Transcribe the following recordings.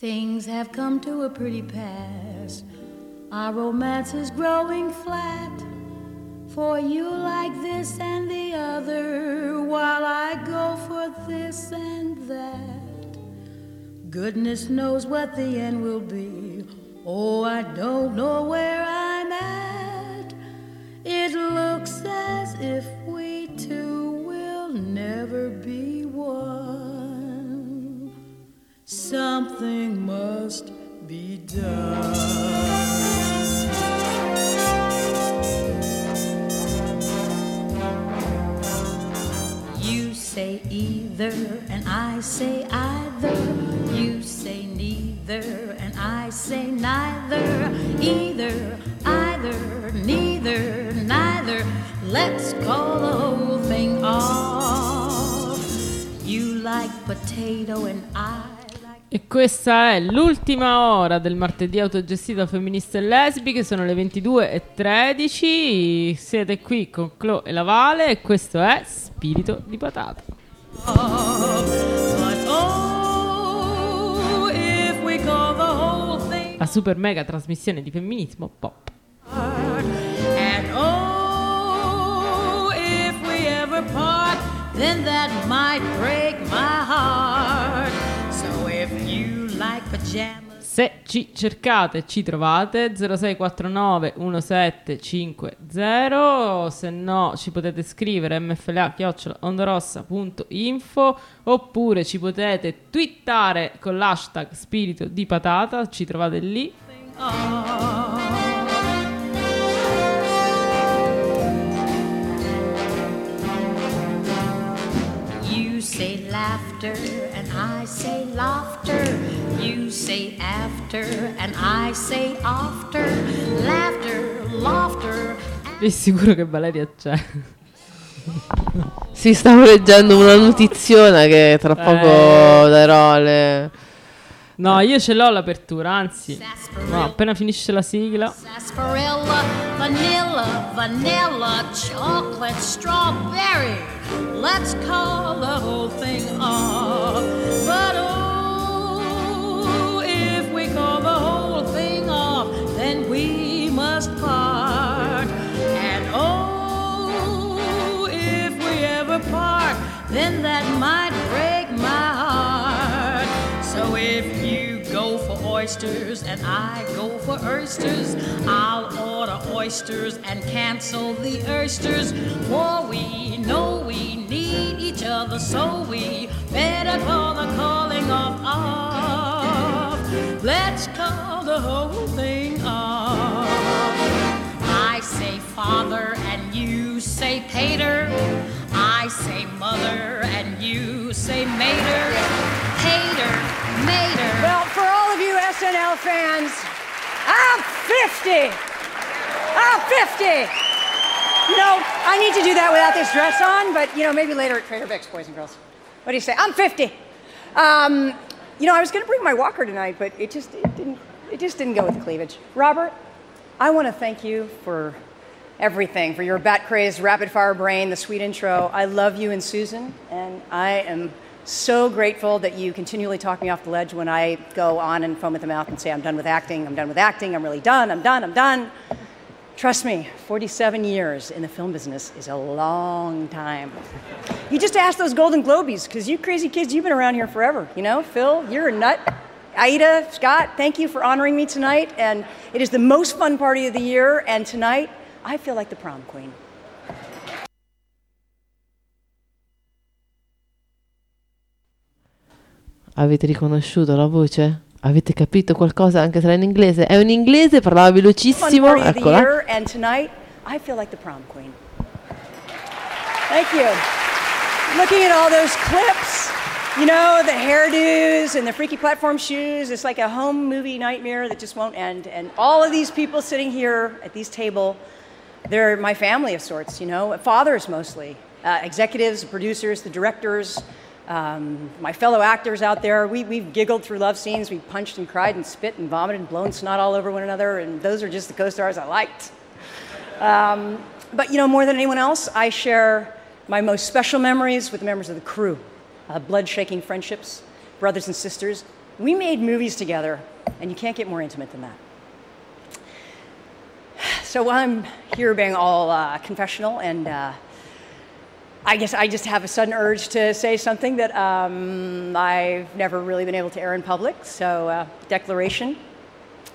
Things have come to a pretty pass. Our romance is growing flat. For you like this and the other, while I go for this and that. Goodness knows what the end will be. Oh, I don't know where I'm Something must be done. You say either, and I say either. You say neither, and I say neither. Either, either, neither, neither. Let's call the whole thing off. You like potato, and I. E questa è l'ultima ora del martedì autogestito femministe e lesbiche, sono le 22.13, siete qui con Clo e Lavale e questo è Spirito di Patata. La super mega trasmissione di femminismo pop. And oh, if we ever part, then that might break my heart. Se ci cercate ci trovate. 0649 1750 se no ci potete scrivere mfla ondorossa.info oppure ci potete twittare con l'hashtag spirito di patata. Ci trovate lì. You say laughter, I say laughter. You say after, and I say after. Laughter, laughter. è sicuro che Valeria c'è Si stavo leggendo una notiziona che tra poco Eh. darò alle... no io ce l'ho l'apertura anzi no, appena finisce la sigla sarsaparilla, vanilla, vanilla, chocolate, strawberry. Let's call the whole thing off. But oh, if we call the whole thing off, then we must part. And oh, if we ever part, then that might break my heart. Oysters and I go for oysters, I'll order oysters and cancel the oysters. For we know we need each other, so we better call the calling off off. Let's call the whole thing off. I say father and you say pater. I say mother and you say mater. Hater, mater. Well, for all of you SNL fans, I'm 50. I'm 50. You know, I need to do that without this dress on, but you know, maybe later at Trader Vic's, boys and girls. What do you say? I'm 50. Um, you know, I was going to bring my walker tonight, but it just it didn't it just didn't go with cleavage. Robert, I want to thank you for everything, for your bat crazed rapid fire brain, the sweet intro. I love you and Susan, and I am so grateful that you continually talk me off the ledge when I go on and foam at the mouth and say, I'm done with acting, I'm done with acting, I'm really done, I'm done, I'm done. Trust me, 47 years in the film business is a long time. You just ask those Golden Globies, because you crazy kids, you've been around here forever. You know, Phil, you're a nut. Aida, Scott, thank you for honoring me tonight. And it is the most fun party of the year. And tonight, I feel like the prom queen. Avete riconosciuto la voce? Avete capito qualcosa anche se era in inglese? È un inglese, parlava velocissimo. party of the Eccola. I feel like the prom queen. Thank you. Looking at all those clips, you know, the hairdos and the freaky platform shoes, it's like a home movie nightmare that just won't end. And all of these people sitting here at these table, they're my family of sorts, you know, fathers mostly, uh, executives, producers, the directors, um, my fellow actors out there. We, we've giggled through love scenes, we punched and cried and spit and vomited and blown snot all over one another, and those are just the co stars I liked. Um, but you know, more than anyone else, I share my most special memories with the members of the crew. Uh, blood shaking friendships, brothers and sisters, We made movies together, and you can't get more intimate than that. So while I'm here being all uh, confessional, and uh, I guess I just have a sudden urge to say something that um, I've never really been able to air in public. So, uh, declaration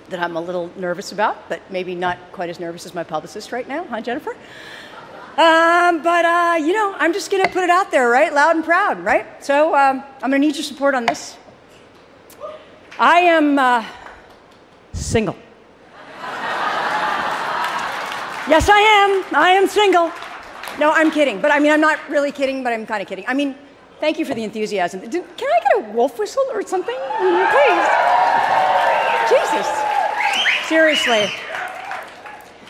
that I'm a little nervous about, but maybe not quite as nervous as my publicist right now, huh, Jennifer? Um, but, uh, you know, I'm just going to put it out there, right? Loud and proud, right? So um, I'm going to need your support on this. I am uh, single. yes, I am. I am single. No, I'm kidding. But I mean, I'm not really kidding, but I'm kind of kidding. I mean, thank you for the enthusiasm. Did, can I get a wolf whistle or something? Please. Jesus. Seriously.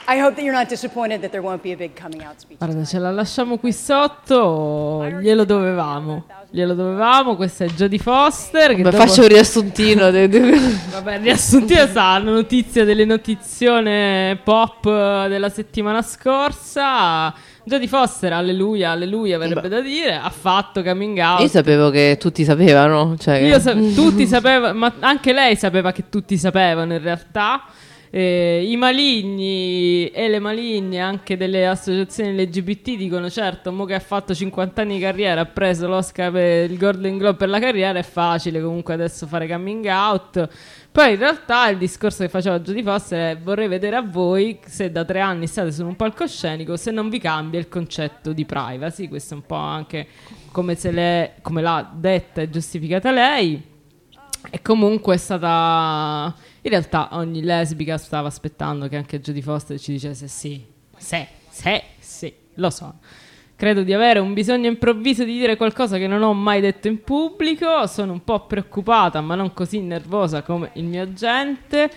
I hope that you're not disappointed that there won't be a big coming out speech. Guarda, ce la lasciamo qui sotto. Glielo dovevamo. Glielo dovevamo. Questa è Jodie Foster. Che Beh, dopo- faccio un riassuntino. de- Vabbè, riassuntiva sa, la notizia delle notizione pop della settimana scorsa. Jodie Foster, alleluia, alleluia, verrebbe da dire, ha fatto coming out. Io sapevo che tutti sapevano. Cioè che- Io sa- tutti sapevano, ma anche lei sapeva che tutti sapevano in realtà. Eh, I maligni e le maligne anche delle associazioni LGBT dicono certo, mo che ha fatto 50 anni di carriera, ha preso l'Oscar per il Golden Globe per la carriera, è facile comunque adesso fare coming out. Poi in realtà il discorso che faceva Jodie Foster è vorrei vedere a voi se da tre anni state su un palcoscenico se non vi cambia il concetto di privacy, questo è un po' anche come, come l'ha detta e giustificata lei. E comunque è stata. In realtà ogni lesbica stava aspettando che anche Jodie Foster ci dicesse sì, sì, sì, sì, lo so. Credo di avere un bisogno improvviso di dire qualcosa che non ho mai detto in pubblico. Sono un po' preoccupata, ma non così nervosa come il mio agente.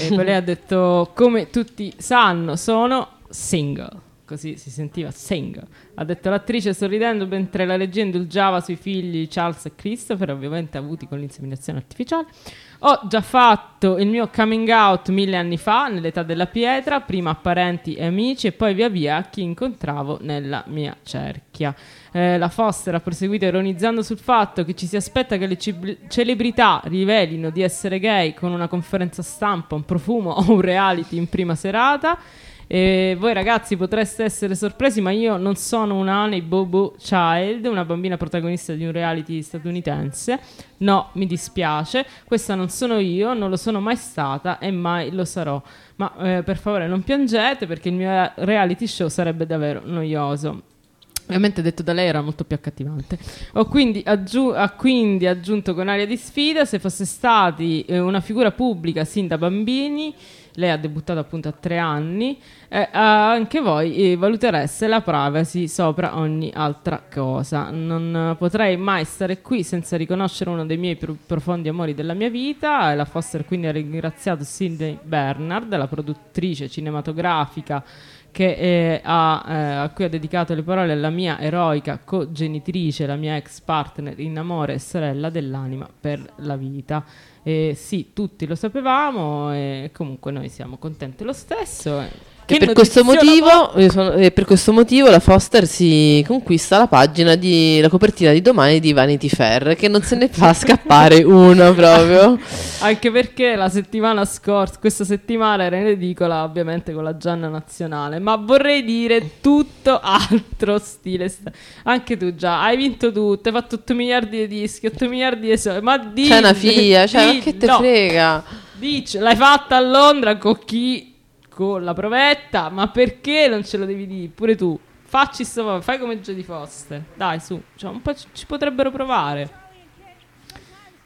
E poi lei ha detto: Come tutti sanno, sono single. Così si sentiva single. Ha detto l'attrice sorridendo mentre la regia indulgiava sui figli Charles e Christopher, ovviamente avuti con l'inseminazione artificiale. Ho già fatto il mio coming out mille anni fa, nell'età della pietra, prima a parenti e amici e poi via via a chi incontravo nella mia cerchia. Eh, la Foster ha proseguito ironizzando sul fatto che ci si aspetta che le cib- celebrità rivelino di essere gay con una conferenza stampa, un profumo o un reality in prima serata. E voi ragazzi potreste essere sorpresi, ma io non sono una Honey Boo Child, una bambina protagonista di un reality statunitense. No, mi dispiace, questa non sono io, non lo sono mai stata e mai lo sarò. Ma eh, per favore non piangete perché il mio reality show sarebbe davvero noioso. Ovviamente detto da lei era molto più accattivante. Ho quindi, aggiu- ha quindi aggiunto con aria di sfida se fosse stati eh, una figura pubblica sin da bambini, lei ha debuttato appunto a tre anni, eh, anche voi eh, valutereste la privacy sopra ogni altra cosa. Non eh, potrei mai stare qui senza riconoscere uno dei miei pro- profondi amori della mia vita. La Foster quindi ha ringraziato Sidney Bernard, la produttrice cinematografica che eh, ha, eh, a cui ha dedicato le parole alla mia eroica cogenitrice, la mia ex partner in amore e sorella dell'anima per la vita. E sì, tutti lo sapevamo e comunque noi siamo contenti lo stesso. Eh. Che per questo, motivo, io sono- e per questo motivo la Foster si conquista la pagina di la copertina di domani di Vanity Fair, che non se ne fa scappare uno proprio. Anche perché la settimana scorsa, questa settimana era in edicola ovviamente con la Gianna Nazionale, ma vorrei dire tutto altro stile. Anche tu già, hai vinto tutto, hai fatto 8 miliardi di dischi, 8 miliardi di soldi, ma di... C'è una figlia, cioè, ma che te frega? Dici, l'hai fatta a Londra con chi? Con la provetta, ma perché non ce lo devi dire? Pure tu. Facci sto, fai come Jodie Foster. Dai, su, cioè, un po' ci, ci potrebbero provare.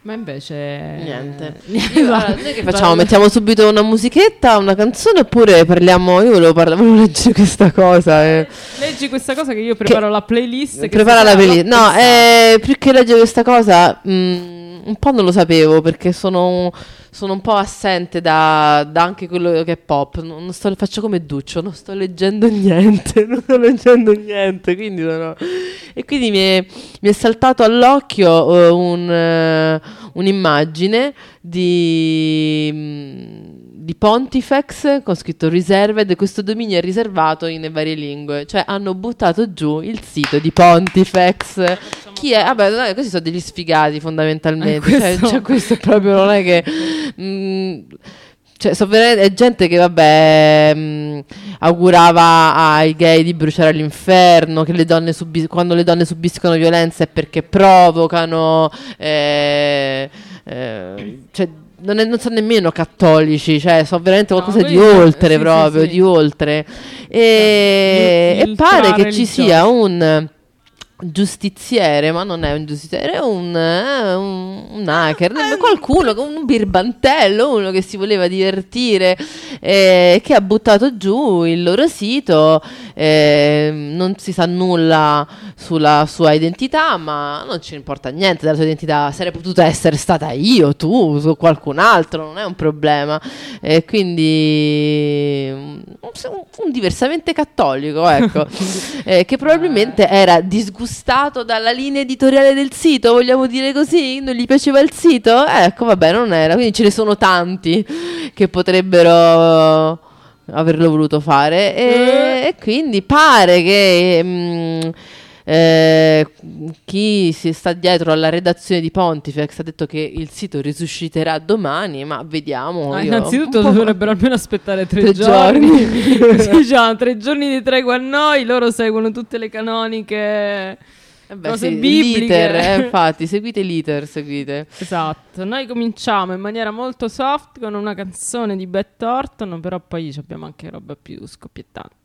Ma invece Niente. Niente. Io, allora, noi che facciamo? Mettiamo subito una musichetta, una canzone oppure parliamo... Io volevo, parlare, volevo leggere questa cosa. eh. Leggi questa cosa che io preparo la playlist. che Prepara la playlist. No, eh, più che leggere questa cosa, mm, un po' non lo sapevo perché sono, sono un po' assente da, da anche quello che è pop. Non, sto, faccio come Duccio, non sto leggendo niente, non sto leggendo niente. Quindi sono- E quindi mi è, mi è saltato all'occhio eh, un, eh, un'immagine di, mm, di Pontifex con scritto Reserved, questo dominio è riservato in varie lingue, cioè hanno buttato giù il sito di Pontifex. Chi è? Vabbè, no, questi sono degli sfigati fondamentalmente, Eh, cioè, questo- cioè, questo proprio non è che... mm, cioè, so è gente che, vabbè, mm, augurava ai gay di bruciare all'inferno, che le donne subi- quando le donne subiscono violenza è perché provocano, eh, eh, cioè, non, è- non sono nemmeno cattolici, cioè, sono veramente No, qualcosa di quelli- oltre sì, sì, proprio, sì. di oltre. E, Il- e il pare che ci sia un giustiziere, ma non è un giustiziere, è un, eh, un, un hacker, qualcuno, un birbantello, uno che si voleva divertire, eh, che ha buttato giù il loro sito, eh, non si sa nulla sulla sua identità, ma non ci importa niente della sua identità, sarei potuta essere stata io, tu, su qualcun altro, non è un problema. E quindi un, un diversamente cattolico, ecco, eh, che probabilmente era disgustato dalla linea editoriale del sito, vogliamo dire così? Non gli piaceva il sito? Ecco, vabbè, non era. Quindi ce ne sono tanti che potrebbero averlo voluto fare e, e quindi pare che mm, eh, chi si sta dietro alla redazione di Pontifex ha detto che il sito risusciterà domani, ma vediamo. Ah, innanzitutto dovrebbero almeno aspettare tre, Tre giorni. giorni. Così diciamo, tre giorni di tregua a noi, loro seguono tutte le canoniche Eh beh, cose sì, bibliche. l'iter, eh, infatti, seguite l'iter, seguite. Esatto, noi cominciamo in maniera molto soft con una canzone di Beth Thornton, però poi abbiamo anche roba più scoppiettante.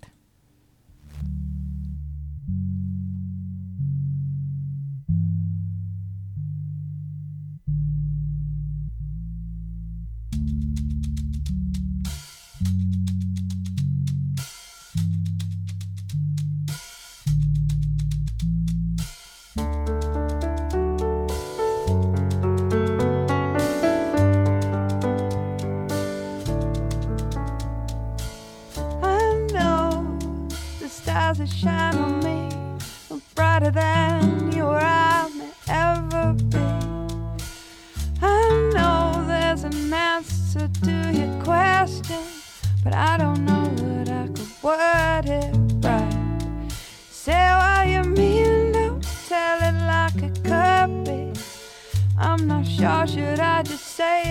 Stars that shine on me are brighter than your eye may ever be. I know there's an answer to your question, but I don't know that I could word it right. Say what you mean, don't tell it like it could be. I'm not sure, should I just say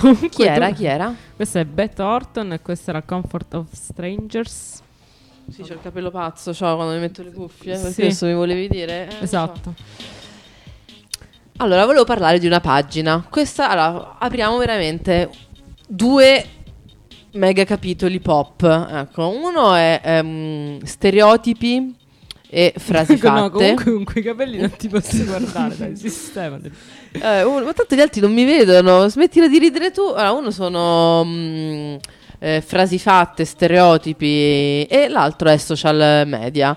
Comunque, Chi era? tu- Chi era? Questa è Beth Orton e questa era Comfort of Strangers. Sì, c'ho il capello pazzo, ciao, quando mi metto le cuffie. Sì. questo mi volevi dire? Eh, lo so. Esatto. Allora, volevo parlare di una pagina. Questa, allora, apriamo veramente due mega capitoli pop. Ecco, uno è ehm, stereotipi e frasi Ecco, no, fatte. comunque con quei capelli non ti posso guardare, dai, sistema. Eh, uno- ma tanto gli altri non mi vedono. Smettila di ridere tu. Allora, uno sono mm, eh, frasi fatte, stereotipi, e l'altro è social media.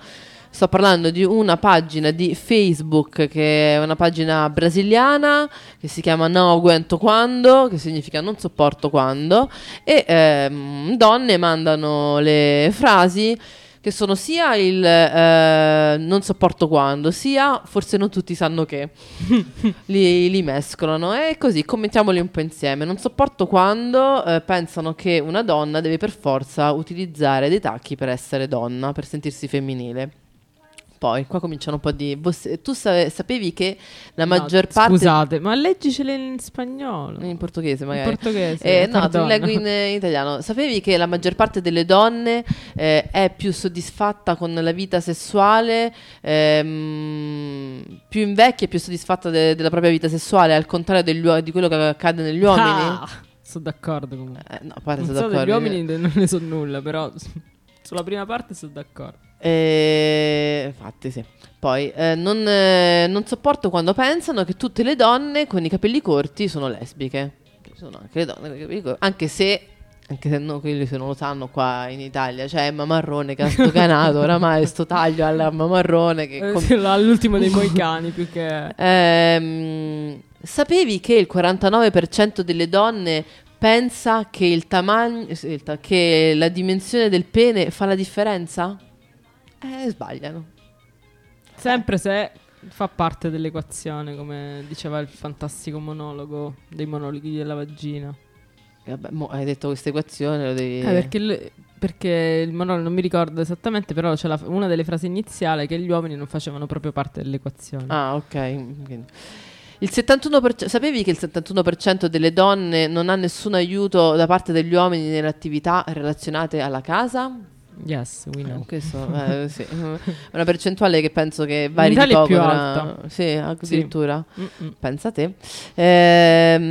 Sto parlando di una pagina di Facebook che è una pagina brasiliana che si chiama No Aguento Quando, che significa non sopporto quando, e ehm, donne mandano le frasi che sono sia il eh, non sopporto quando, sia forse non tutti sanno che. li, li mescolano e così commentiamoli un po' insieme. Non sopporto quando eh, pensano che una donna deve per forza utilizzare dei tacchi per essere donna, per sentirsi femminile. Poi qua cominciano un po' di. vos- Tu sa- sapevi che la No, maggior parte. Scusate, ma leggicele in spagnolo. In portoghese, In magari. portoghese. Eh, no, te pardon. leggo in, in italiano. Sapevi che la maggior parte delle donne eh, è più soddisfatta con la vita sessuale, ehm, più invecchia e più soddisfatta de- della propria vita sessuale, al contrario degli di quello che accade negli uomini? Ah, sono d'accordo comunque. Eh, no, Non sono d'accordo. uomini non ne so nulla, però sulla prima parte sono d'accordo. Eh, infatti, sì. Poi eh, non, eh, non sopporto quando pensano che tutte le donne con i capelli corti sono lesbiche. Ci sono anche le donne con i capelli corti, anche se. Anche se no, quelli se non lo sanno qua in Italia, c'è Emma Marrone che ha stocanato oramai sto taglio alla Emma Marrone che Eh, com- l'ultimo dei moicani più che... Ehm, sapevi che il 49% delle donne pensa che il tamagno sì, il ta- che la dimensione del pene fa la differenza? Eh, sbagliano. Sempre se fa parte dell'equazione, come diceva il fantastico monologo dei monologhi della vagina. E Vabbè, mo hai detto questa equazione, lo devi... Eh, perché, il, perché il monologo non mi ricordo esattamente, però c'è la- una delle frasi iniziali che gli uomini non facevano proprio parte dell'equazione. Ah, ok. Quindi- Il 71%, sapevi che il 71% delle donne non ha nessun aiuto da parte degli uomini nelle attività relazionate alla casa? Yes, we know. Eh, questo, eh, sì. Una percentuale che penso che vari di poco. più tra- alta. Sì, addirittura. Mm-mm. Pensa te. Ehm,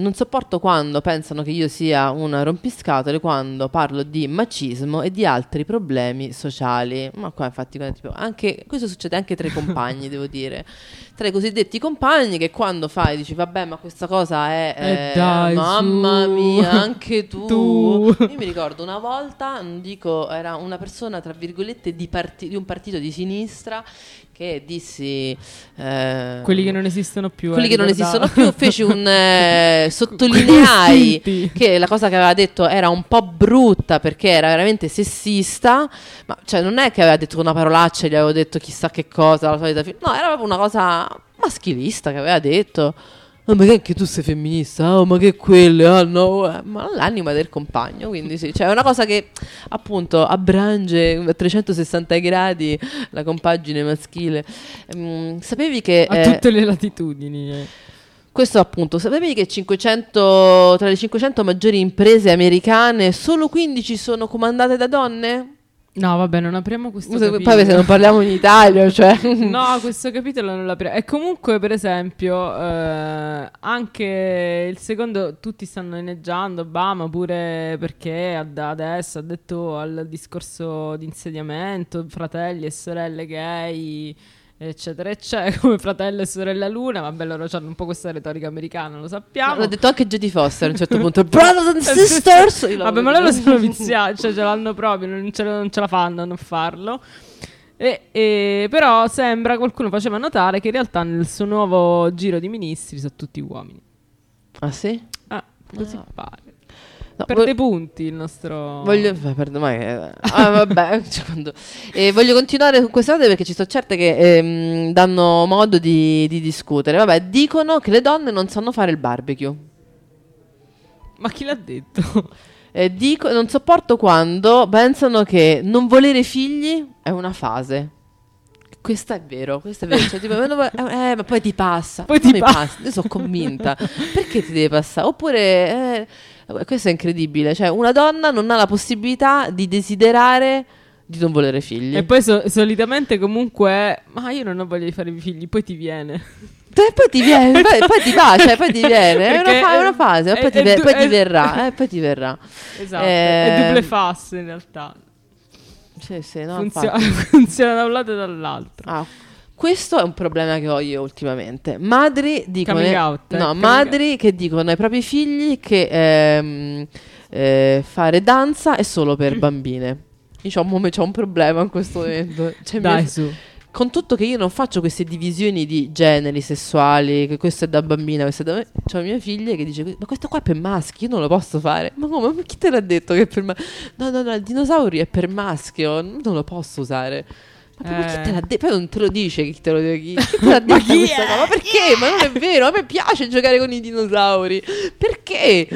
non sopporto quando pensano che io sia una rompiscatole quando parlo di macismo e di altri problemi sociali. Ma qua infatti tipo, anche, questo succede anche tra i compagni, devo dire. Tra i cosiddetti compagni che quando fai dici vabbè ma questa cosa è... Eh, eh, dai, mamma su. mia, anche tu. Tu. Io mi ricordo una volta, non dico, era una persona tra virgolette di, parti- di un partito di sinistra che dissi... eh, Quelli che non esistono più. quelli eh, che non esistono più, feci un eh, sottolineai che la cosa che aveva detto era un po' brutta perché era veramente sessista, ma cioè non è che aveva detto una parolaccia gli avevo detto chissà che cosa, la solita fi- no, era proprio una cosa maschilista che aveva detto. "Ah, ma che anche tu sei femminista? Oh, ma che quelle? Ah, no, eh." ma l'anima del compagno. Quindi sì, cioè è una cosa che appunto abbrange a 360 gradi la compagine maschile. Mm, sapevi che A eh, tutte le latitudini. eh. questo appunto, sapevi che 500, tra le 500 maggiori imprese americane solo 15 sono comandate da donne? No, vabbè, non apriamo questo Scusa, capitolo. Poi se non parliamo in Italia, cioè... No, questo capitolo non l'apriamo. E comunque, per esempio, eh, anche il secondo, tutti stanno inneggiando Obama pure perché ad- adesso ha detto al discorso di insediamento, fratelli e sorelle gay, eccetera, eccetera, come fratello e sorella luna. Vabbè, loro hanno un po' questa retorica americana, lo sappiamo. L'ha detto anche Jodie Foster a un certo punto. Brothers and sisters! Io Vabbè, ma loro sono viziati, cioè ce l'hanno proprio, non ce, non ce la fanno a non farlo. E, e- però sembra, qualcuno faceva notare che in realtà nel suo nuovo giro di ministri sono tutti uomini. Ah sì? Ah, così Ah. pare. No, Perde vo- punti il nostro... Voglio, beh, perdon- ma che- ah, vabbè, cioè, quando- e voglio continuare con queste cose perché ci sto certe che ehm, danno modo di, di discutere. Vabbè, dicono che le donne non sanno fare il barbecue. Ma chi l'ha detto? Eh, dico, non sopporto quando pensano che non volere figli è una fase. Questa è vero, questo è vero. Cioè, tipo, "Ma no, eh, ma poi ti passa. Poi ti mi passa. Io sono convinta. Perché ti deve passare? Oppure, eh, questo è incredibile. Cioè, una donna non ha la possibilità di desiderare di non volere figli. E poi so- solitamente comunque ma io non ho voglia di fare figli, poi ti viene. E poi ti viene, poi, poi ti va, cioè, poi ti viene. È una, fa- è una fase, è- poi, ti, ve- du- poi ti verrà. Eh, poi ti verrà. Esatto, Eh, è double fast in realtà. Sì, sì, no, Funziona, infatti. funziona da un lato e dall'altro. Ah, questo è un problema che ho io ultimamente. Madri dicono. Out, eh, no, madri che dicono ai propri figli che ehm, eh, fare danza è solo per bambine. Diciamo, c'ho un problema in questo momento. Cioè, Dai mia- su. con tutto che io non faccio queste divisioni di generi sessuali, che questo è da bambina, questo è da... C'ho mia figlia che dice, ma questo qua è per maschi, io non lo posso fare. Ma come? Ma chi te l'ha detto che è per maschi? No, no, no, il dinosauro è per maschio, non lo posso usare. Ma chi Eh. te l'ha detto? Poi non te lo dice chi te lo chi, chi te l'ha detto cosa? Ma perché? Ma non è vero, a me piace giocare con i dinosauri. Perché?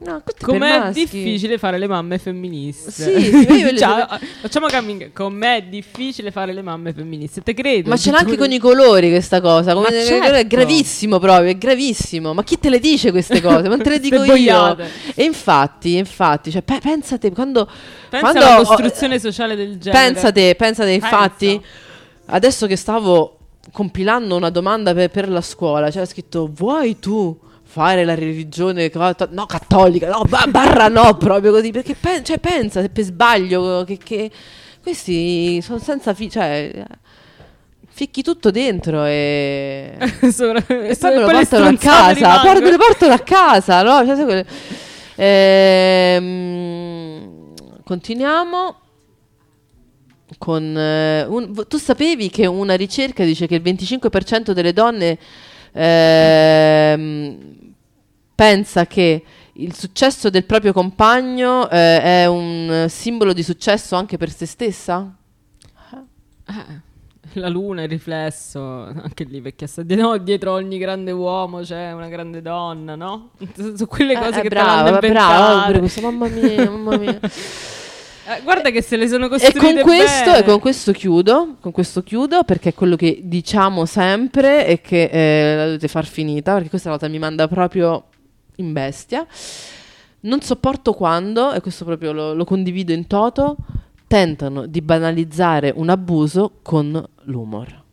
No, Com'è difficile fare le mamme femministe. Sì, Ciao, facciamo coming. Com'è difficile fare le mamme femministe. Te credo. Ma ce l'ha anche con i colori questa cosa. Come Ma è certo. gravissimo proprio, è gravissimo. Ma chi te le dice queste cose? Ma te le dico io. E infatti, infatti, cioè, pe- pensate quando. Pensa quando alla ho- costruzione sociale del genere. Pensate, pensate, infatti, Pensa. adesso che stavo compilando una domanda per, per la scuola, c'era scritto: Vuoi tu fare la religione catto- no, cattolica? No, ba- barra no, proprio così. Perché pen- cioè, pensa se per sbaglio che, che questi sono senza fi- cioè, ficchi tutto dentro e. Sopra- E poi me lo portano a casa, me lo portano a casa, no? Cioè, quelle- Ehm, continuiamo con... eh, un- tu sapevi che una ricerca dice che il 25% delle donne ehm, pensa che il successo del proprio compagno eh, è un simbolo di successo anche per se stessa? Eh, La luna, il riflesso, anche lì vecchia sta no, dietro ogni grande uomo c'è una grande donna, no? Su quelle cose Eh, che brava, brava, pure questo, mamma mia, mamma mia. Eh, guarda che se le sono E costruite con, questo, bene. e con questo chiudo, con questo chiudo perché è quello che diciamo sempre e che eh, la dovete far finita perché questa volta mi manda proprio in bestia. Non sopporto quando, e questo proprio lo, lo condivido in toto, tentano di banalizzare un abuso con l'humor.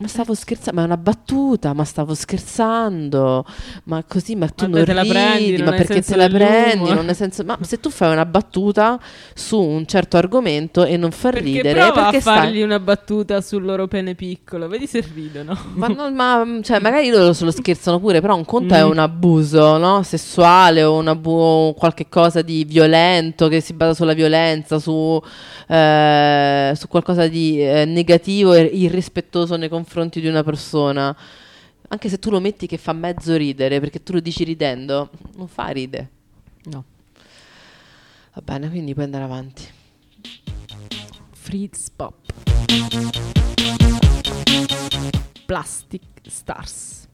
Ma stavo scherzando, ma è una battuta, ma stavo scherzando, ma così, ma tu Vabbè, non te la ridi, prendi, ma perché te la prendi, non hai senso, ma se tu fai una battuta su un certo argomento e non fa Perché ridere, prova perché a stai... fargli una battuta sul loro pene piccolo, vedi se ridono. Ma, non- ma, cioè, magari loro se lo scherzano pure, però un conto è Mm. un abuso no? sessuale o un abu- qualche cosa di violento che si basa sulla violenza, su, eh, su qualcosa di eh, negativo e irrispettoso nei confronti di una persona. Anche se tu lo metti che fa mezzo ridere, perché tu lo dici ridendo, non fa ride. No. Va bene, quindi puoi andare avanti. Fritz Pop. Plastic Stars.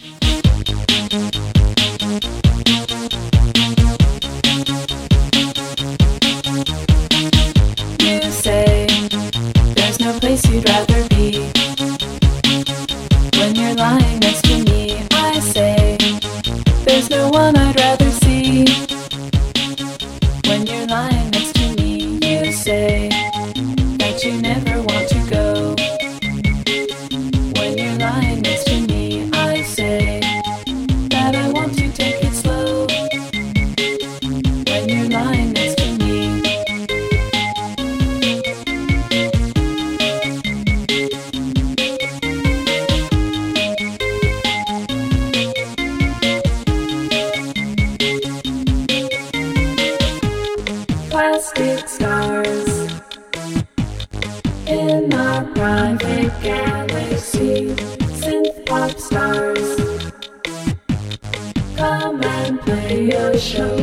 You say there's no place you'd rather there's Sure.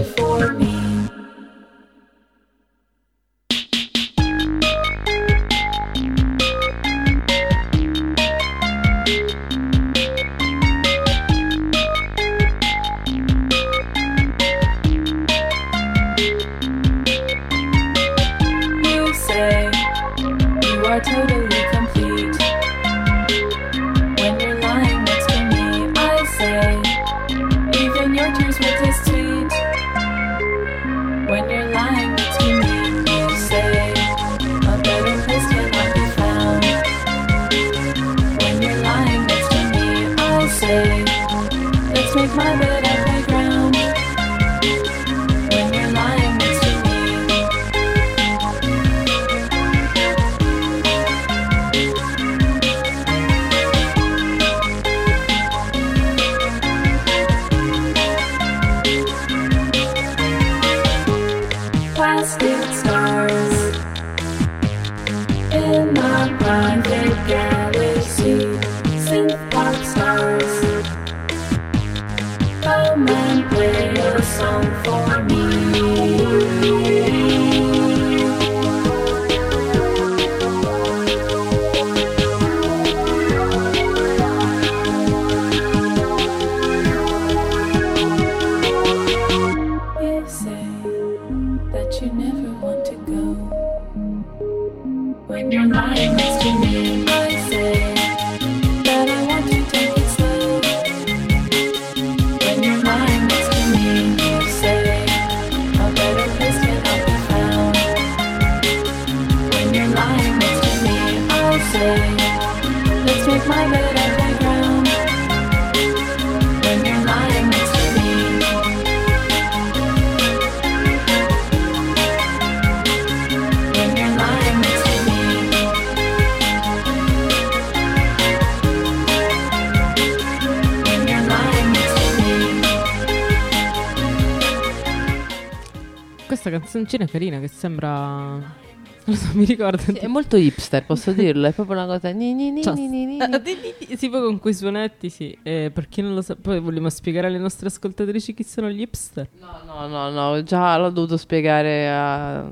Mi ricorda... Sì, è molto hipster, posso dirlo. È proprio una cosa. Ni, ni, ni, Cioè, ni, ni, ni. eh, Sì, poi con quei suonetti, sì. Eh, per chi non lo sa, poi vogliamo spiegare alle nostre ascoltatrici chi sono gli hipster. No, no, no, no, già l'ho dovuto spiegare a. a-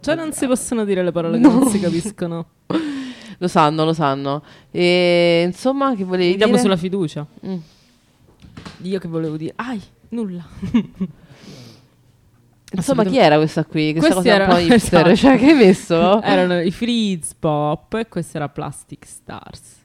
Cioè, non si possono dire le parole che non si capiscono. Lo sanno, lo sanno. E insomma, che volevi Andiamo dire? sulla fiducia. Mm. Io che volevo dire? Ai, nulla. Insomma, chi era questa qui? Questa cosa un po' hipster, esatto. cioè che hai messo? Erano i Freeze Pop e questa era Plastic Stars.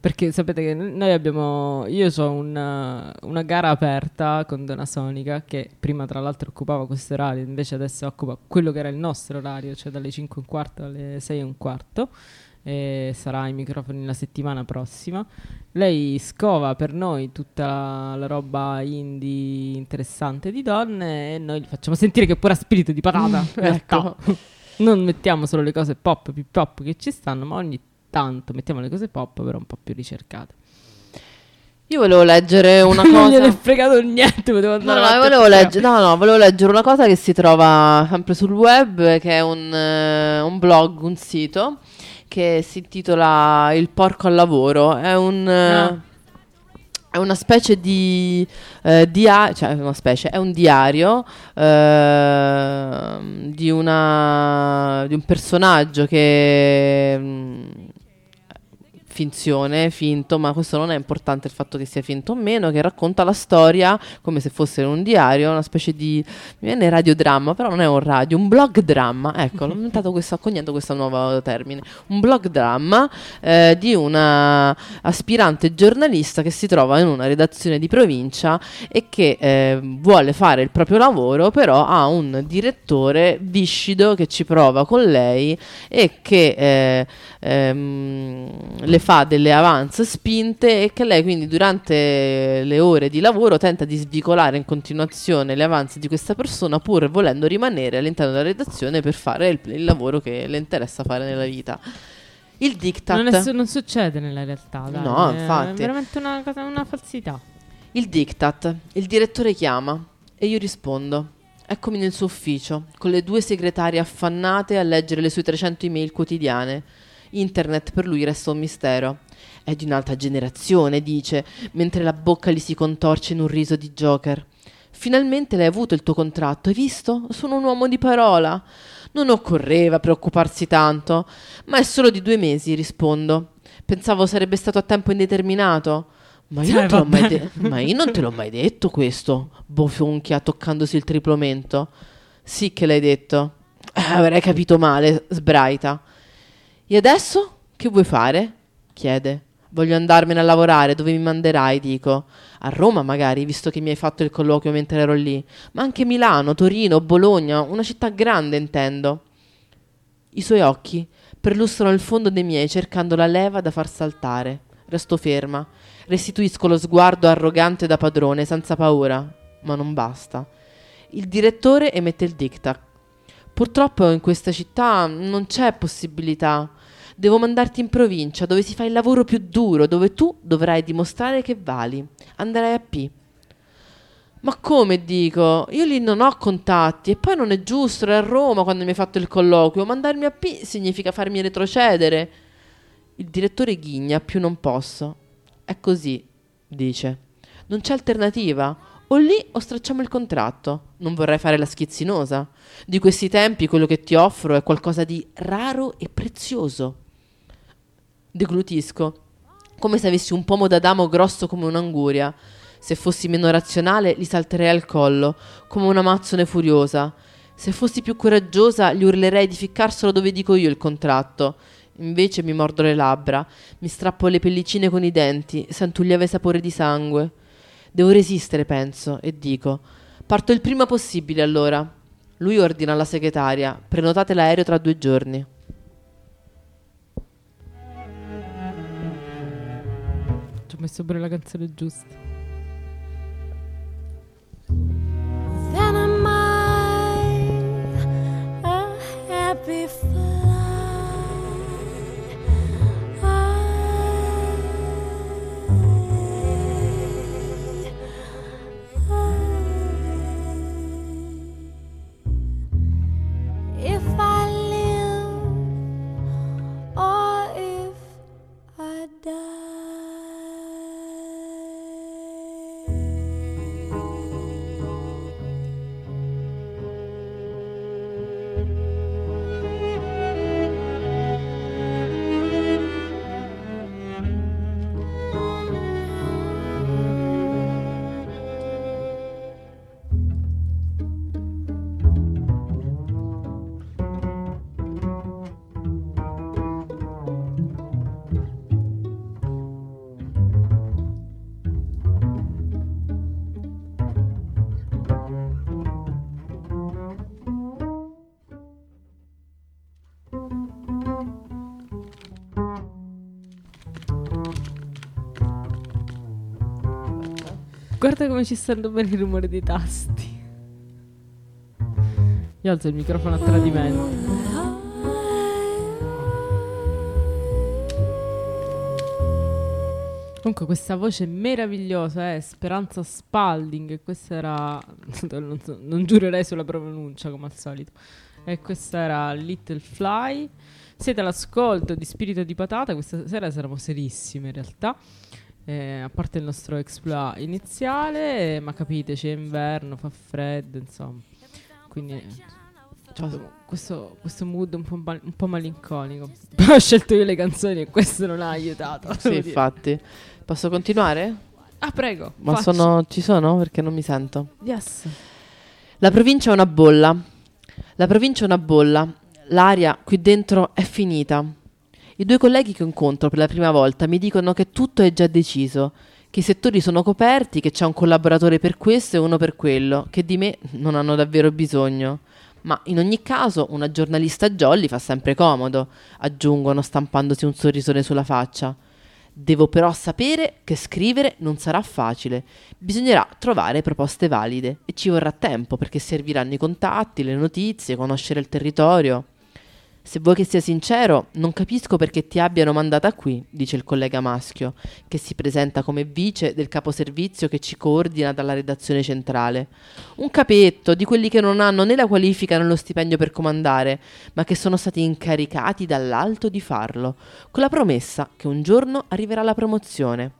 Perché sapete che noi abbiamo. Io ho una, una gara aperta con Dona Sonica che prima, tra l'altro, occupava questo orario, invece adesso occupa quello che era il nostro orario, cioè dalle 5 e un quarto alle 6 e un quarto. E sarà ai microfoni la settimana prossima. Lei scova per noi tutta la roba indie interessante di donne e noi gli facciamo sentire che pure ha spirito di patata. realtà. ecco. Non mettiamo solo le cose pop più pop che ci stanno, ma ogni tanto mettiamo le cose pop però un po' più ricercate. Io volevo leggere una non gliene è cosa. fregato niente, potevo No, andare no, avanti volevo legge- no, no, volevo leggere una cosa che si trova sempre sul web, che è un, eh, un blog, un sito, che si intitola Il porco al lavoro. È un... eh, Ah. È una specie di diario, cioè una specie, è un diario ehm, di, una, di un personaggio che mm, finzione, finto, ma questo non è importante il fatto che sia finto o meno, che racconta la storia come se fosse un diario, una specie di mi viene radiodramma, però non è un radio, un blog dramma. Ecco, ho inventato questo, coniato questo nuovo termine. Un blog dramma eh, di una aspirante giornalista che si trova in una redazione di provincia e che eh, vuole fare il proprio lavoro, però ha un direttore viscido che ci prova con lei e che eh, ehm, le fa delle avance spinte e che lei quindi durante le ore di lavoro tenta di svicolare in continuazione le avance di questa persona pur volendo rimanere all'interno della redazione per fare il, il lavoro che le interessa fare nella vita. Il diktat. Non, è su- non succede nella realtà, dai. No, È infatti. veramente una, cosa, una falsità. Il diktat. Il direttore chiama e io rispondo. Eccomi nel suo ufficio, con le due segretarie affannate a leggere le sue 300 email quotidiane. Internet per lui resta un mistero. È di un'altra generazione, dice, mentre la bocca gli si contorce in un riso di Joker. Finalmente l'hai avuto il tuo contratto, hai visto? Sono un uomo di parola. Non occorreva preoccuparsi tanto, ma è solo di due mesi, rispondo. Pensavo sarebbe stato a tempo indeterminato. Ma io, Eh, non te l'ho mai vabbè. de- ma io non te l'ho mai detto questo, bofonchia toccandosi il triplo mento. Sì che l'hai detto. Eh, avrei capito male, sbraita. E adesso che vuoi fare? chiede. Voglio andarmene a lavorare, dove mi manderai, dico. A Roma magari, visto che mi hai fatto il colloquio mentre ero lì. Ma anche Milano, Torino, Bologna, una città grande intendo. I suoi occhi perlustrano il fondo dei miei cercando la leva da far saltare. Resto ferma. Restituisco lo sguardo arrogante da padrone, senza paura. Ma non basta. Il direttore emette il diktat. Purtroppo in questa città non c'è possibilità. Devo mandarti in provincia dove si fa il lavoro più duro, dove tu dovrai dimostrare che vali. Andrai a P. Ma come dico? Io lì non ho contatti e poi non è giusto, ero a Roma quando mi hai fatto il colloquio. Mandarmi a P significa farmi retrocedere. Il direttore ghigna, più non posso. È così, dice. Non c'è alternativa. O lì o stracciamo il contratto. Non vorrei fare la schizzinosa. Di questi tempi quello che ti offro è qualcosa di raro e prezioso. Deglutisco, come se avessi un pomo d'Adamo grosso come un'anguria. Se fossi meno razionale, li salterei al collo, come una mazzone furiosa. Se fossi più coraggiosa, gli urlerei di ficcarselo dove dico io il contratto. Invece mi mordo le labbra, mi strappo le pellicine con i denti, sento un lieve sapore di sangue. Devo resistere, penso, e dico: Parto il prima possibile allora. Lui ordina alla segretaria: Prenotate l'aereo tra due giorni. Messo pure la canzone giusta. Guarda come ci stanno bene i rumori dei tasti. Io alzo il microfono a tradimento. Comunque questa voce meravigliosa è Speranza Spalding e questa era... non, non giurerei sulla pronuncia come al solito. E questa era Little Fly. Siete all'ascolto di Spirito di Patata, questa sera saremo serissime in realtà. Eh, a parte il nostro exploit iniziale, eh, ma capite, c'è inverno, fa freddo, insomma. Quindi eh, questo, questo mood un po', mal- un po' malinconico. Però ho scelto io le canzoni e questo non ha aiutato. Sì, devo dire. infatti. Posso continuare? Ah, prego. Ma sono, ci sono? Perché non mi sento. Yes. La provincia è una bolla. La provincia è una bolla. L'aria qui dentro è finita. I due colleghi che incontro per la prima volta mi dicono che tutto è già deciso, che i settori sono coperti, che c'è un collaboratore per questo e uno per quello, che di me non hanno davvero bisogno. Ma in ogni caso una giornalista jolly fa sempre comodo, aggiungono stampandosi un sorrisone sulla faccia. Devo però sapere che scrivere non sarà facile. Bisognerà trovare proposte valide e ci vorrà tempo perché serviranno i contatti, le notizie, conoscere il territorio. Se vuoi che sia sincero, non capisco perché ti abbiano mandata qui, dice il collega maschio, che si presenta come vice del caposervizio che ci coordina dalla redazione centrale. Un capetto di quelli che non hanno né la qualifica né lo stipendio per comandare, ma che sono stati incaricati dall'alto di farlo, con la promessa che un giorno arriverà la promozione.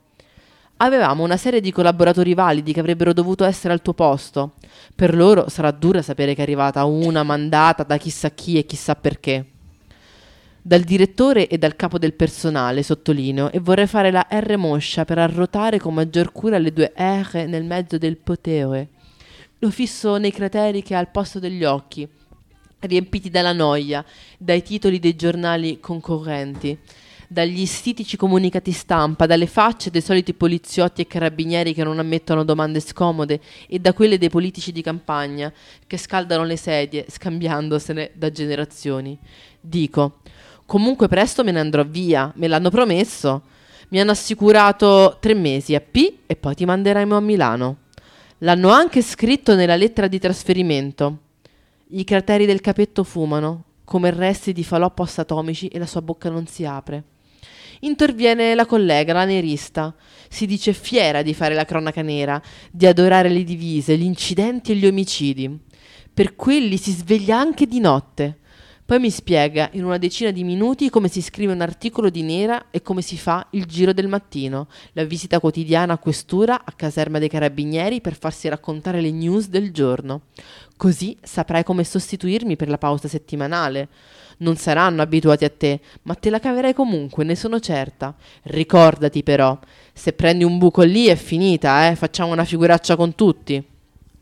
Avevamo una serie di collaboratori validi che avrebbero dovuto essere al tuo posto. Per loro sarà dura sapere che è arrivata una mandata da chissà chi e chissà perché. Dal direttore e dal capo del personale, sottolineo, e vorrei fare la R moscia per arrotare con maggior cura le due R nel mezzo del potere. Lo fisso nei crateri che ha al posto degli occhi. riempiti dalla noia, dai titoli dei giornali concorrenti, dagli stitici comunicati stampa, dalle facce dei soliti poliziotti e carabinieri che non ammettono domande scomode e da quelle dei politici di campagna che scaldano le sedie scambiandosene da generazioni. Dico, comunque presto me ne andrò via, me l'hanno promesso. Mi hanno assicurato tre mesi a P e poi ti manderemo a Milano. L'hanno anche scritto nella lettera di trasferimento. I crateri del capetto fumano, come resti di falò post-atomici e la sua bocca non si apre. Interviene la collega, la nerista. Si dice fiera di fare la cronaca nera, di adorare le divise, gli incidenti e gli omicidi. Per quelli si sveglia anche di notte. Poi mi spiega in una decina di minuti come si scrive un articolo di nera e come si fa il giro del mattino, la visita quotidiana a questura, a caserma dei carabinieri per farsi raccontare le news del giorno. Così saprai come sostituirmi per la pausa settimanale. Non saranno abituati a te, ma te la caverai comunque, ne sono certa. Ricordati però, se prendi un buco lì è finita, eh, facciamo una figuraccia con tutti.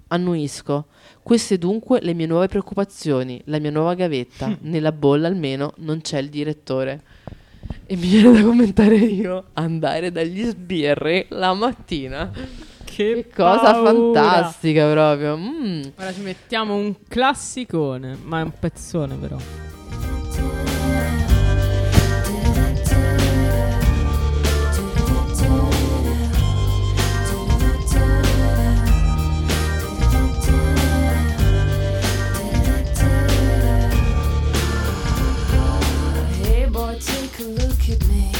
Annuisco. Queste dunque le mie nuove preoccupazioni, la mia nuova gavetta. Nella bolla almeno non c'è il direttore. E mi viene da commentare io, andare dagli sbirri la mattina. Che, Che cosa fantastica proprio. Mm. Ora ci mettiamo un classicone, ma è un pezzone però. Take a look at me.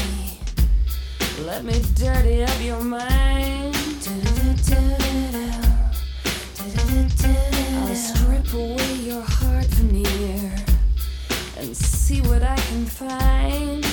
Let me dirty up your mind. I'll strip away your heart veneer and see what I can find.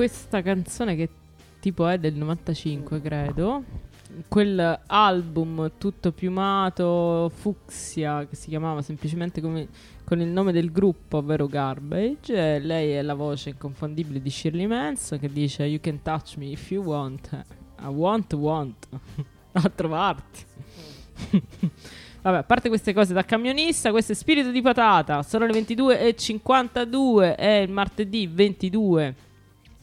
Questa canzone che tipo è del 95, credo. Quel album tutto piumato, fucsia, che si chiamava semplicemente come, con il nome del gruppo, ovvero Garbage. E lei è la voce inconfondibile di Shirley Manson che dice You can touch me if you want. I want, want. A trovarti. Vabbè, a parte queste cose da camionista, questo è Spirito di Patata. Sono le 22.52, è il martedì 22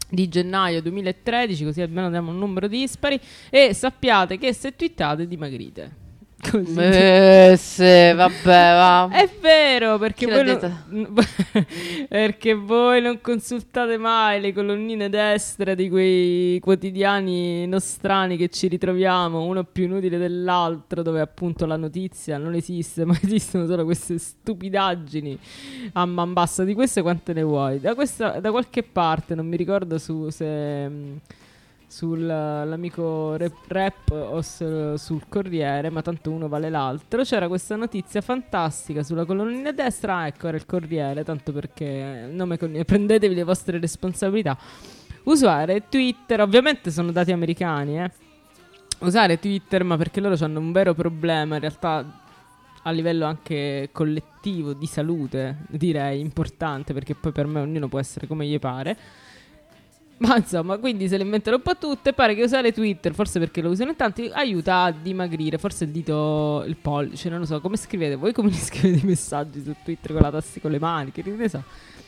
di gennaio 2013, così almeno diamo un numero dispari. E sappiate che se twittate dimagrite. Così. Eh, sì, vabbè, va. È vero, perché voi, non, perché voi non consultate mai le colonnine destre di quei quotidiani nostrani che ci ritroviamo, uno più inutile dell'altro, dove appunto la notizia non esiste, ma esistono solo queste stupidaggini a man bassa. Di queste quante ne vuoi? Da, questa, da qualche parte, non mi ricordo su se... sull'amico rap, rap o su- sul Corriere, ma tanto uno vale l'altro. C'era questa notizia fantastica sulla colonnina destra. Ah, ecco, era il Corriere, tanto perché nome con- prendetevi le vostre responsabilità. Usare Twitter, ovviamente sono dati americani, eh. Usare Twitter, ma perché loro hanno un vero problema in realtà a livello anche collettivo di salute, direi importante, perché poi per me ognuno può essere come gli pare. Ma insomma, quindi se le inventano un po' tutte. Pare che usare Twitter, forse perché lo usano tanti, aiuta a dimagrire. Forse il dito, il pollice, non lo so. Come scrivete? Voi come li scrivete i messaggi su Twitter con la tasti con le mani? Che ne so.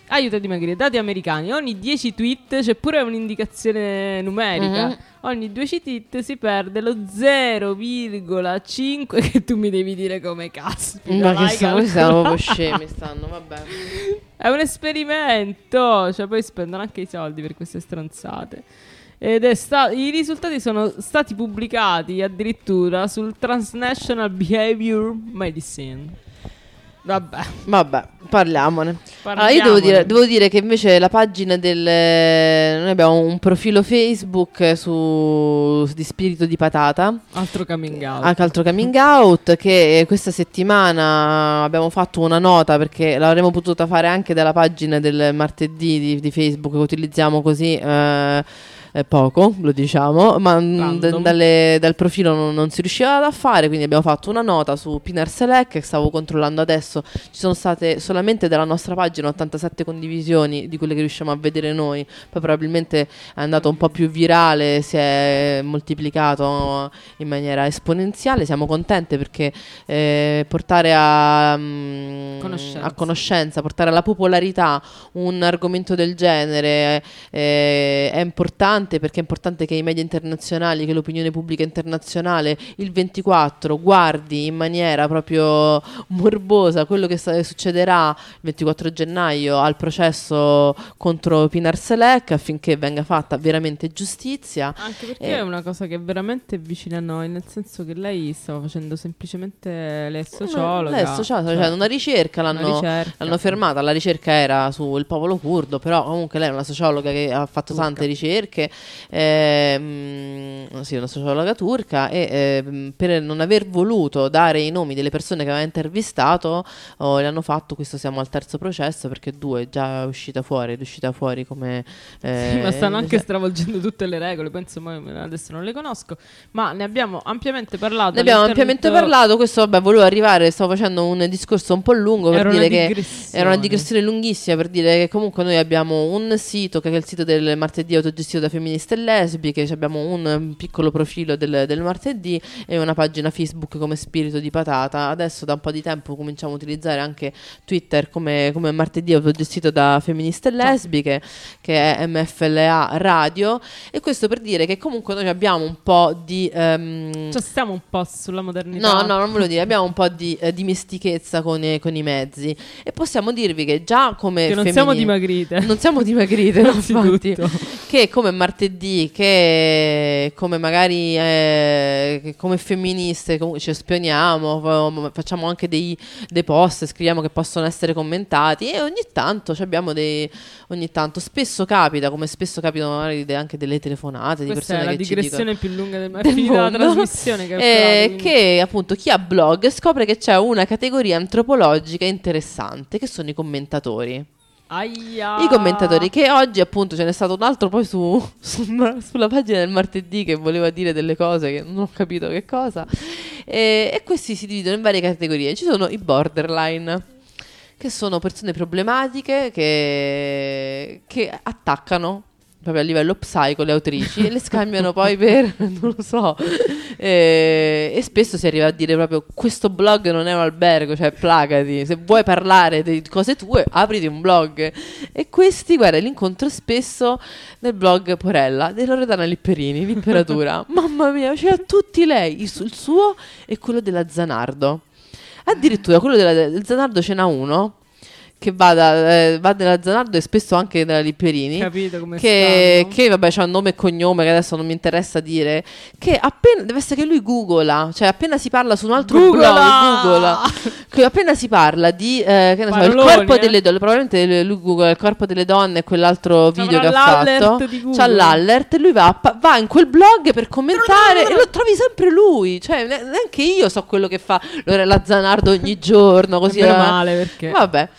Aiuta a dimagrire. Dati americani. Ogni 10 tweet c'è pure un'indicazione numerica. Mhm. Ogni 10 tweet si perde lo 0,5 che tu mi devi dire come caspita. Ma che stanno, stanno proprio scemi, stanno, vabbè. È un esperimento, cioè poi spendono anche i soldi per queste stronzate. Sta- I risultati sono stati pubblicati addirittura sul Transnational Behavior Medicine. Vabbè, Vabbè, parliamone. Allora, io devo dire, devo dire che invece la pagina del... Noi abbiamo un profilo Facebook su, di Spirito di Patata, Altro coming out. anche altro coming out, che questa settimana abbiamo fatto una nota perché l'avremmo potuta fare anche dalla pagina del martedì di, di Facebook che utilizziamo così... eh, eh, poco, lo diciamo, ma d- dalle- dal profilo non, non si riusciva a fare, quindi abbiamo fatto una nota su Pinar Select che stavo controllando adesso. Ci sono state solamente dalla nostra pagina 87 condivisioni di quelle che riusciamo a vedere noi, poi probabilmente è andato un po' più virale, si è moltiplicato in maniera esponenziale. Siamo contente perché eh, portare a, mm, Conoscenza. a conoscenza, portare alla popolarità un argomento del genere eh, è importante perché è importante che i media internazionali, che l'opinione pubblica internazionale il 24 guardi in maniera proprio morbosa quello che sta- succederà il 24 gennaio al processo contro Pinar Selec affinché venga fatta veramente giustizia. Anche perché Eh. è una cosa che è veramente vicina a noi, nel senso che lei stava facendo semplicemente lei è sociologa. Lei è sociologa, cioè, facendo una ricerca, una l'hanno, ricerca. L'hanno fermata, la ricerca era sul popolo curdo, però comunque lei è una sociologa che ha fatto Turca. tante ricerche, ehm, sì, una sociologa turca e ehm, per non aver voluto dare i nomi delle persone che aveva intervistato, oh, le hanno fatto, questo siamo al terzo processo perché due è già uscita fuori, ed è uscita fuori come... eh, Sì, ma stanno anche invece- stravolgendo tutte le regole, penso ma adesso non le conosco, ma ne abbiamo ampiamente parlato. Ne abbiamo ampiamente parlato, questo vabbè, volevo arrivare, stavo facendo un discorso un po' lungo per Era dire che era una digressione lunghissima per dire che comunque noi abbiamo un sito che è il sito del martedì autogestito da femministe e lesbiche, abbiamo un um, piccolo profilo del, del martedì e una pagina Facebook come Spirito di Patata. Adesso da un po' di tempo cominciamo a utilizzare anche Twitter come, come martedì autogestito da femministe e lesbiche, che è MFLA Radio. E questo per dire che comunque noi abbiamo un po' di... ehm, Cioè, stiamo un po' sulla modernità. No, no, non volevo dire, abbiamo un po' di eh, dimestichezza con, i- con i mezzi e possiamo dirvi che già come Che non femmini- siamo dimagrite. non siamo dimagrite, no, infatti, che come martedì, che come magari eh, come femministe comunque ci espioniamo, fa- facciamo anche dei, dei post, scriviamo che possono essere commentati e ogni tanto ci abbiamo dei ogni tanto spesso capita, come spesso capitano magari anche delle telefonate di Questa è persone la che ci dicono digressione più lunga del, la mondo. trasmissione che Eh, provato, che appunto chi ha blog scopre che c'è una categoria antropologica interessante che sono i commentatori. Aia. i commentatori che oggi appunto ce n'è stato un altro poi su, su- sulla pagina del martedì che voleva dire delle cose che non ho capito che cosa e, e questi si dividono in varie categorie ci sono i borderline che sono persone problematiche che, che attaccano proprio a livello psycho le autrici e le scambiano poi per non lo so Eh, e spesso si arriva a dire proprio questo blog non è un albergo cioè placati se vuoi parlare di cose tue apriti un blog. E questi guarda li incontro spesso nel blog Porella di Loredana Lipperini Litteratura mamma mia c'era tutti lei il, il suo e quello della Zanardo. Addirittura quello della, del Zanardo ce n'ha uno che va, da, eh, va della Zanardo e spesso anche della Lipperini Capito come che, stanno? che, vabbè c'ha nome e cognome che adesso non mi interessa dire che appena deve essere che lui googla cioè appena si parla su un altro Googla! blog googla che appena si parla di eh, che ne so, il corpo eh. delle donne probabilmente lui googla il corpo delle donne e quell'altro C'avrà video che ha fatto c'ha l'alert e lui va, va in quel blog per commentare e lo trovi sempre lui cioè ne- neanche io so quello che fa Lorella Zanardo ogni giorno così eh. male perché Vabbè.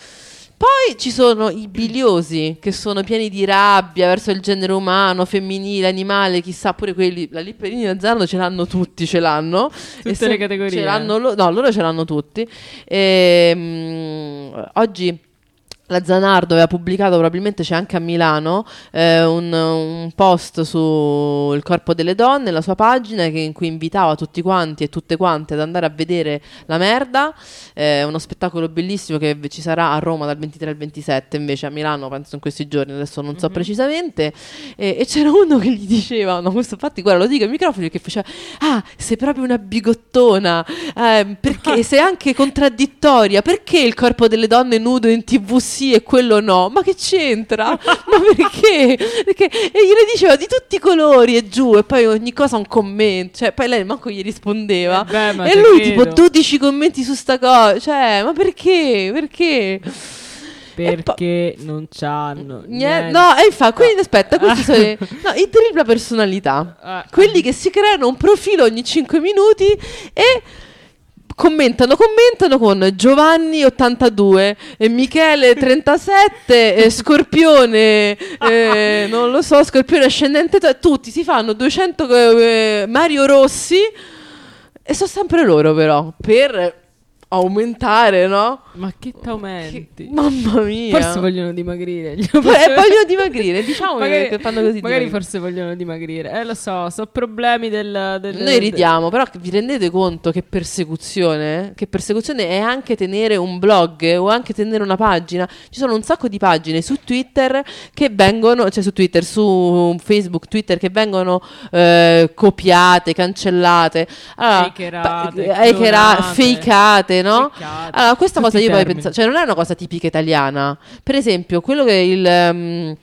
Poi ci sono i biliosi che sono pieni di rabbia verso il genere umano, femminile, animale, chissà, pure quelli. La Lipperini e Zanardo ce l'hanno tutti, ce l'hanno. Tutte le categorie. Ce l'hanno lo- no, loro ce l'hanno tutti. Ehm, oggi. La Zanardo aveva pubblicato, probabilmente c'è anche a Milano, eh, un, un post sul corpo delle donne, la sua pagina, che- in cui invitava tutti quanti e tutte quante ad andare a vedere la merda. Eh, uno spettacolo bellissimo che ci sarà a Roma dal 23 al 27, invece a Milano penso in questi giorni, adesso non so precisamente. E, e c'era uno che gli diceva, no, questo infatti, guarda, lo dico ai microfoni, che faceva, ah, sei proprio una bigottona, eh, perché sei anche contraddittoria, perché il corpo delle donne nudo in tv sì e quello no? Ma che c'entra? Ma perché? Perché? E gliene diceva di tutti i colori e giù, e poi ogni cosa un commento, cioè poi lei manco gli rispondeva. Eh beh, e lui credo. tipo 12 commenti su sta cosa, cioè, ma perché? Perché? perché non c'hanno Niente. niente. No, e infatti, quindi aspetta, questi sono i, no, i tripla personalità. Ah. Quelli che si creano un profilo ogni 5 minuti e commentano, commentano con Giovanni 82, e Michele 37, e Scorpione, eh, non lo so, Scorpione ascendente, tutti si fanno 200 eh, Mario Rossi e sono sempre loro però, per aumentare, no? Ma che t'aumenti? Mamma mia. Forse vogliono dimagrire. Eh, vogliono dimagrire, diciamo magari, che fanno così. magari dimagrire. forse vogliono dimagrire. Eh, lo so, sono problemi del, del- Noi ridiamo, però vi rendete conto che persecuzione? Che persecuzione è anche tenere un blog o anche tenere una pagina. Ci sono un sacco di pagine su Twitter che vengono, cioè su Twitter, su Facebook, Twitter che vengono eh, copiate, cancellate, allora, Hakerate, pa- hakera- clonate. Fakeate, no? Allora, questa Tutti cosa io poi penso, cioè non è una cosa tipica italiana. Per esempio, quello che il ehm,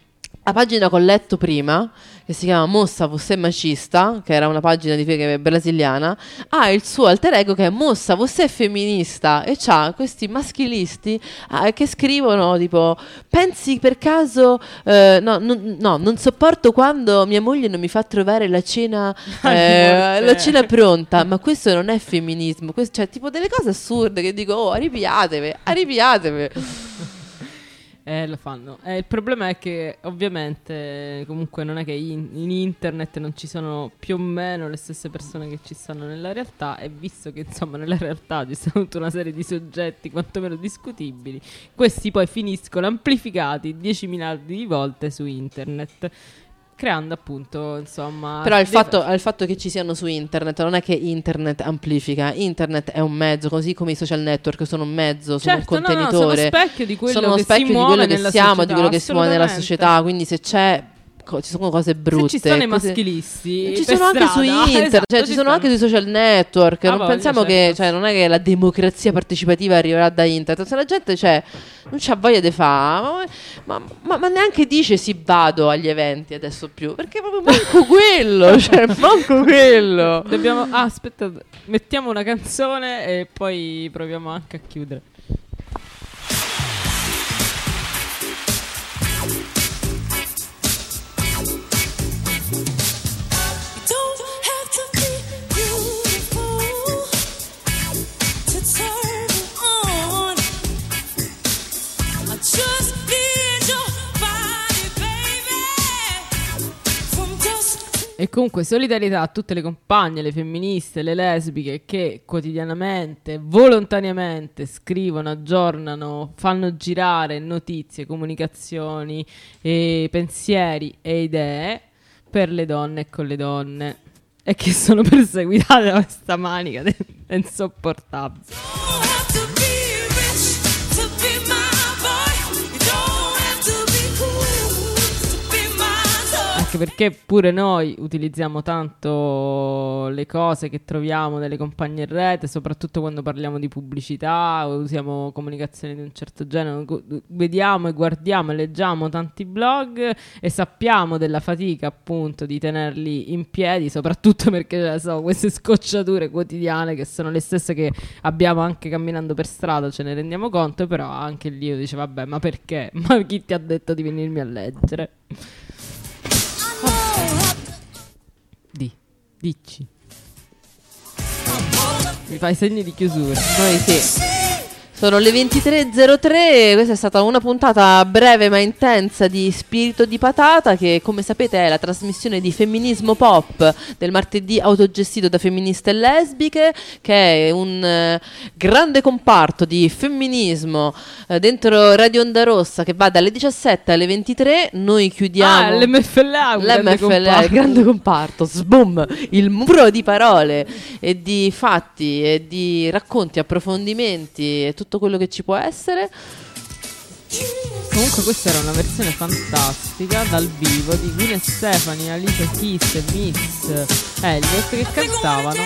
la pagina che ho letto prima, che si chiama Mossa Você Macista, che era una pagina di brasiliana, ha il suo alter ego che è Mossa Você Femminista e c'ha questi maschilisti ah, che scrivono tipo pensi per caso eh, no, non- no, non sopporto quando mia moglie non mi fa trovare la cena eh, la cena pronta, ma questo non è femminismo, questo, cioè tipo delle cose assurde che dico oh arriviatevi, arriviatevi. Eh, lo fanno. Eh, il problema è che ovviamente comunque non è che in, in internet non ci sono più o meno le stesse persone che ci stanno nella realtà e visto che insomma nella realtà ci sono tutta una serie di soggetti quantomeno discutibili, questi poi finiscono amplificati 10 miliardi di volte su internet. Creando appunto, insomma. Però il fatto, il fatto che ci siano su internet non è che internet amplifica, internet è un mezzo, così come i social network sono un mezzo, sono Certo, un no, no, contenitore. sono specchio di quello sono uno che specchio si di quello che siamo, società, di quello che si muove nella società. Quindi se c'è. Co- Ci sono cose brutte. Se ci stanno i cose- maschilisti, Ci sono anche su strada, internet, esatto, cioè ci sono stanno. anche sui social network. Ah, non voglia, pensiamo che, certo. cioè, non è che la democrazia partecipativa arriverà da internet. Se la gente, cioè, non c'ha voglia di ma, ma- ma- ma neanche dice sì, vado agli eventi adesso più. Perché proprio manco quello, cioè, manco quello. Dobbiamo. Ah, aspetta, mettiamo una canzone e poi proviamo anche a chiudere. E comunque solidarietà a tutte le compagne, le femministe, le lesbiche che quotidianamente, volontariamente scrivono, aggiornano, fanno girare notizie, comunicazioni, e pensieri e idee per le donne e con le donne e che sono perseguitate da questa manica de- insopportabile. Anche perché pure noi utilizziamo tanto le cose che troviamo nelle compagne in rete, soprattutto quando parliamo di pubblicità usiamo comunicazioni di un certo genere. Vediamo e guardiamo e leggiamo tanti blog e sappiamo della fatica appunto di tenerli in piedi, soprattutto perché ne sono queste scocciature quotidiane che sono le stesse che abbiamo anche camminando per strada, ce ne rendiamo conto, però anche lì io dice vabbè ma perché? Ma chi ti ha detto di venirmi a leggere? Di, dici. Mi fai segni di chiusura. Noi sì. Sono le 23.03, questa è stata una puntata breve ma intensa di Spirito di Patata che come sapete è la trasmissione di femminismo pop del martedì autogestito da femministe e lesbiche che è un eh, grande comparto di femminismo eh, dentro Radio Onda Rossa che va dalle 17 alle 23, noi chiudiamo... Ah, l'MFLA, L'MFLA, il comparto. grande comparto, sboom, il muro di parole e di fatti e di racconti, approfondimenti e tutto quello che ci può essere. Comunque questa era una versione fantastica dal vivo di Gwen e Stefani, Alicia Keys e Miss Elliott che cantavano.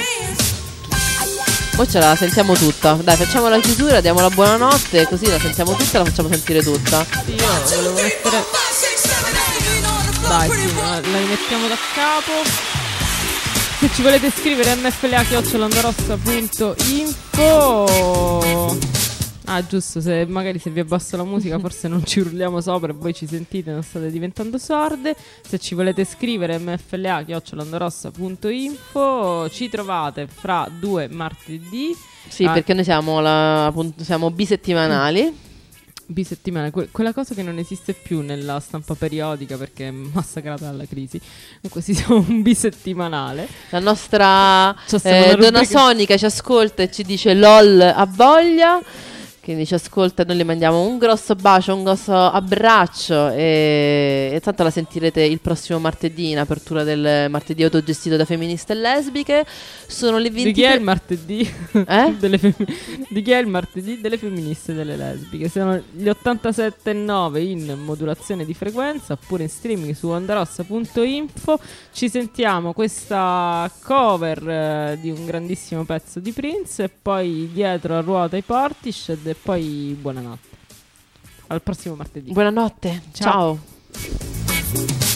Poi ce la sentiamo tutta. Dai, facciamo la chiusura, diamo la buonanotte, così la sentiamo tutta e la facciamo sentire tutta. Sì, io volevo mettere... Dai, sì, la, rimettiamo da capo. Se ci volete scrivere mfla.info Ah, giusto, se magari se vi abbasso la musica forse non ci urliamo sopra e voi ci sentite, non state diventando sorde. Se ci volete scrivere mfla.info ci trovate fra due martedì. Sì, Ah, perché noi siamo, la, appunto, siamo bisettimanali. bisettimana, que- quella cosa che non esiste più nella stampa periodica perché è massacrata dalla crisi. Comunque sì, siamo un bisettimanale. La nostra Cioè, eh, donna sonica ci ascolta e ci dice LOL a voglia. Quindi ci ascolta e noi le mandiamo un grosso bacio, un grosso abbraccio e, e tanto la sentirete il prossimo martedì in apertura del martedì autogestito da femministe e lesbiche. Sono le 23... Di chi è il martedì? Eh? Delle fem- di chi è il martedì delle femministe e delle lesbiche? Sono gli 87,9 in modulazione di frequenza oppure in streaming su ondarossa.info. Ci sentiamo questa cover eh, di un grandissimo pezzo di Prince e poi dietro a ruota i Portishead e poi buonanotte. Al prossimo martedì. Buonanotte, Ciao. ciao.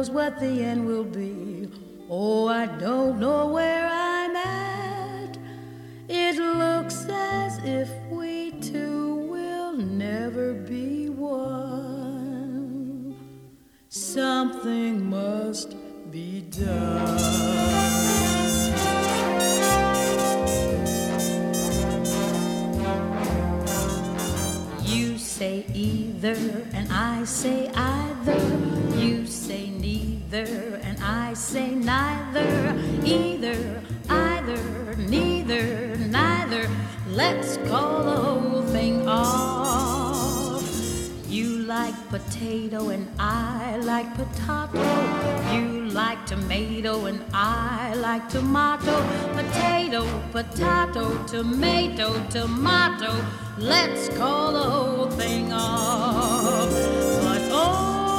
Knows what the end will be. Oh, I don't know where I'm at. It looks as if we two will never be one. Something must be done. You say either, and I say either. Neither, and I say neither. Either, either, neither, neither. Let's call the whole thing off. You like potato, and I like potato. You like tomato, and I like tomato. Potato, potato, tomato, tomato. Let's call the whole thing off. But oh,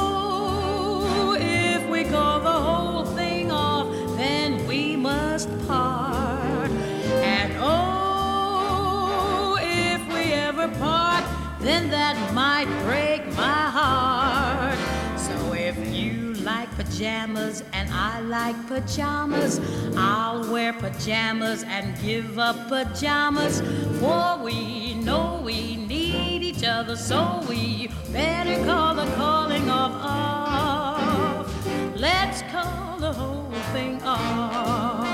call the whole thing off, then we must part. And oh, if we ever part, then that might break my heart. So if you like pajamas and I like pajamas, I'll wear pajamas and give up pajamas. For we know we need each other, so we better call the calling off off. Let's call the whole thing off.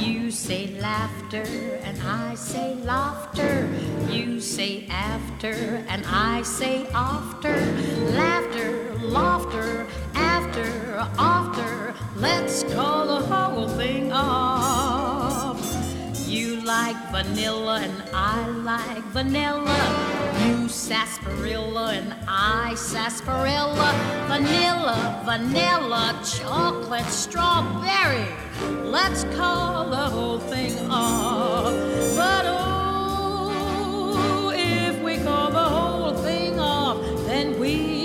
You say laughter and I say laughter. You say after and I say after. Laughter, laughter, after, after. Let's call the whole thing off. Like vanilla and I like vanilla. You sarsaparilla and I sarsaparilla. Vanilla, vanilla, chocolate, strawberry. Let's call the whole thing off. But oh, if we call the whole thing off, then we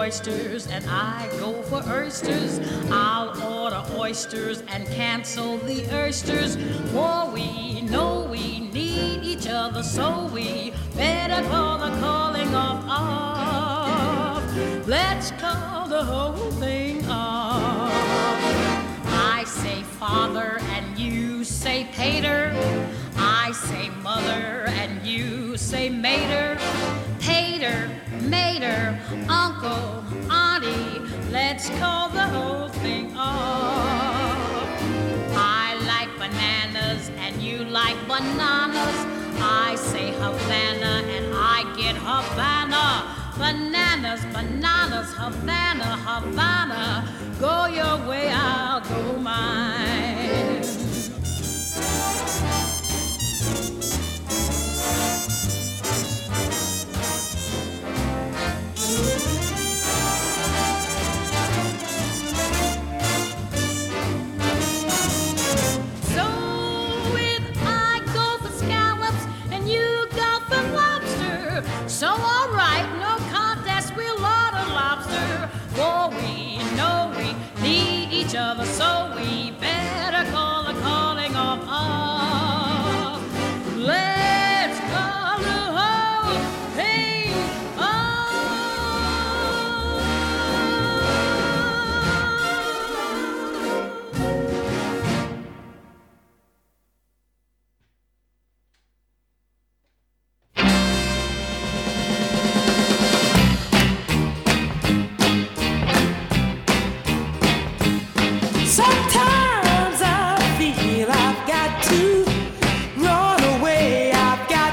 oysters and I go for oysters, I'll order oysters and cancel the oysters. For we know we need each other, so we better call the calling off off. Let's call the whole thing off. I say father and you say pater. I say mother and you say mater. Pater, mater, uncle, auntie. Let's call the whole thing off. I like bananas and you like bananas. I say Havana and I get Havana. Bananas, bananas, Havana, Havana. Go your way, I'll go mine.